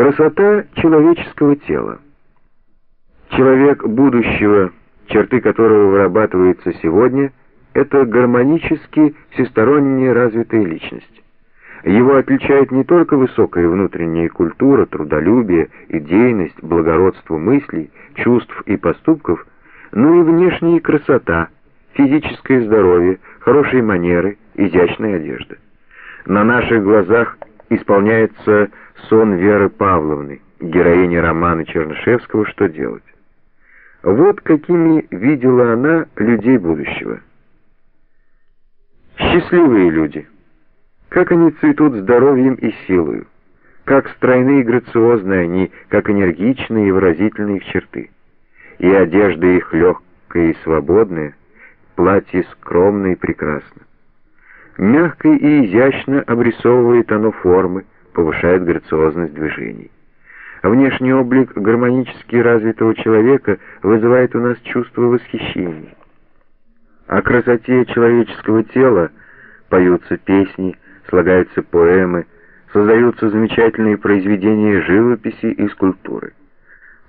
Красота человеческого тела. Человек будущего, черты которого вырабатываются сегодня, это гармонически всесторонне развитая личность. Его отличает не только высокая внутренняя культура, трудолюбие, идейность, благородство мыслей, чувств и поступков, но и внешняя красота, физическое здоровье, хорошие манеры, изящная одежда. На наших глазах исполняется сон Веры Павловны, героини романа Чернышевского «Что делать?». Вот какими видела она людей будущего. Счастливые люди. Как они цветут здоровьем и силою. Как стройны и грациозны они, как энергичны и выразительны их черты. И одежда их легкая и свободная, платье скромное и прекрасно. Мягко и изящно обрисовывает оно формы, повышает грациозность движений. Внешний облик гармонически развитого человека вызывает у нас чувство восхищения. О красоте человеческого тела поются песни, слагаются поэмы, создаются замечательные произведения живописи и скульптуры.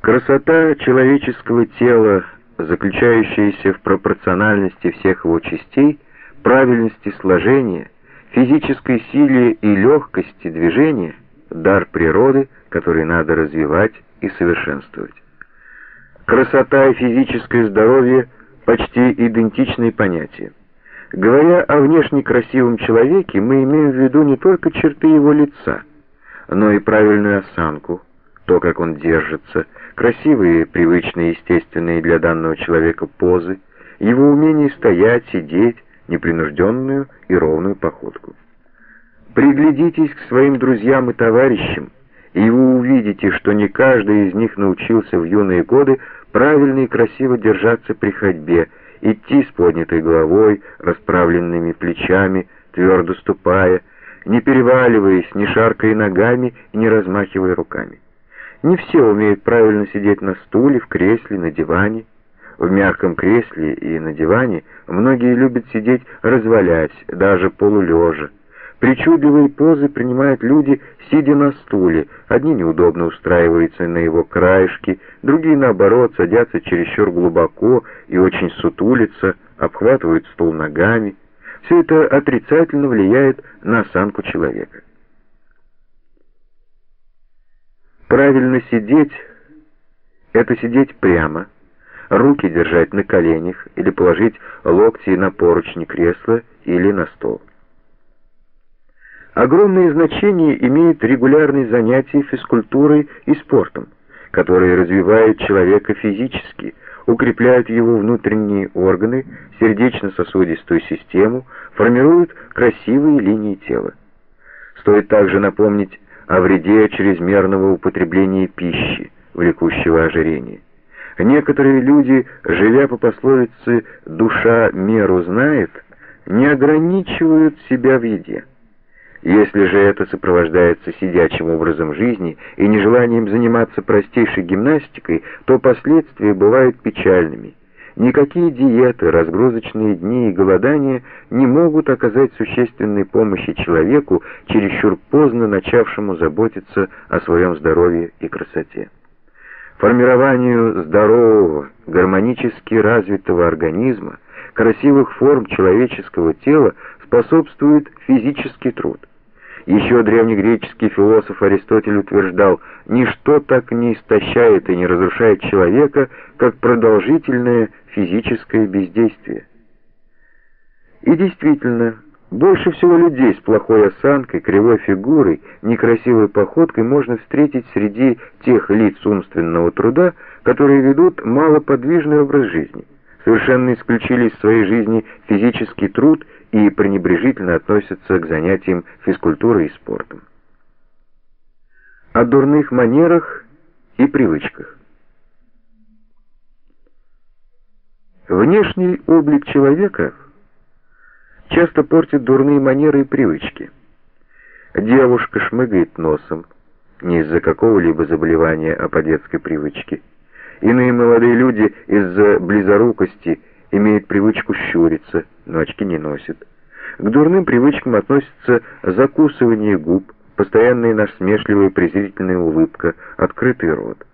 Красота человеческого тела, заключающаяся в пропорциональности всех его частей, правильности сложения, физической силе и легкости движения, дар природы, который надо развивать и совершенствовать. Красота и физическое здоровье почти идентичные понятия. Говоря о внешне красивом человеке, мы имеем в виду не только черты его лица, но и правильную осанку, то, как он держится, красивые, привычные, естественные для данного человека позы, его умение стоять, сидеть, непринужденную и ровную походку. Приглядитесь к своим друзьям и товарищам, и вы увидите, что не каждый из них научился в юные годы правильно и красиво держаться при ходьбе, идти с поднятой головой, расправленными плечами, твердо ступая, не переваливаясь, не шаркая ногами и не размахивая руками. Не все умеют правильно сидеть на стуле, в кресле, на диване. В мягком кресле и на диване многие любят сидеть развалясь, даже полулежа. Причудливые позы принимают люди, сидя на стуле. Одни неудобно устраиваются на его краешке, другие, наоборот, садятся чересчур глубоко и очень сутулятся, обхватывают стул ногами. Все это отрицательно влияет на осанку человека. Правильно сидеть — это сидеть прямо, руки держать на коленях или положить локти на поручни кресла или на стол. Огромное значение имеет регулярные занятия физкультурой и спортом, которые развивают человека физически, укрепляют его внутренние органы, сердечно-сосудистую систему, формируют красивые линии тела. Стоит также напомнить о вреде чрезмерного употребления пищи, влекущего ожирение. Некоторые люди, живя по пословице «душа меру знает», не ограничивают себя в еде. Если же это сопровождается сидячим образом жизни и нежеланием заниматься простейшей гимнастикой, то последствия бывают печальными. Никакие диеты, разгрузочные дни и голодания не могут оказать существенной помощи человеку, чересчур поздно начавшему заботиться о своем здоровье и красоте. Формированию здорового, гармонически развитого организма, красивых форм человеческого тела способствует физический труд. Еще древнегреческий философ Аристотель утверждал, ничто так не истощает и не разрушает человека, как продолжительное физическое бездействие. И действительно, больше всего людей с плохой осанкой, кривой фигурой, некрасивой походкой можно встретить среди тех лиц умственного труда, которые ведут малоподвижный образ жизни, совершенно исключили из своей жизни физический труд и пренебрежительно относятся к занятиям физкультурой и спортом. О дурных манерах и привычках. Внешний облик человека часто портит дурные манеры и привычки. Девушка шмыгает носом, не из-за какого-либо заболевания, а по детской привычке. Иные молодые люди из-за близорукости – имеет привычку щуриться, но очки не носит. К дурным привычкам относятся закусывание губ, постоянная насмешливая презрительная улыбка, открытый рот.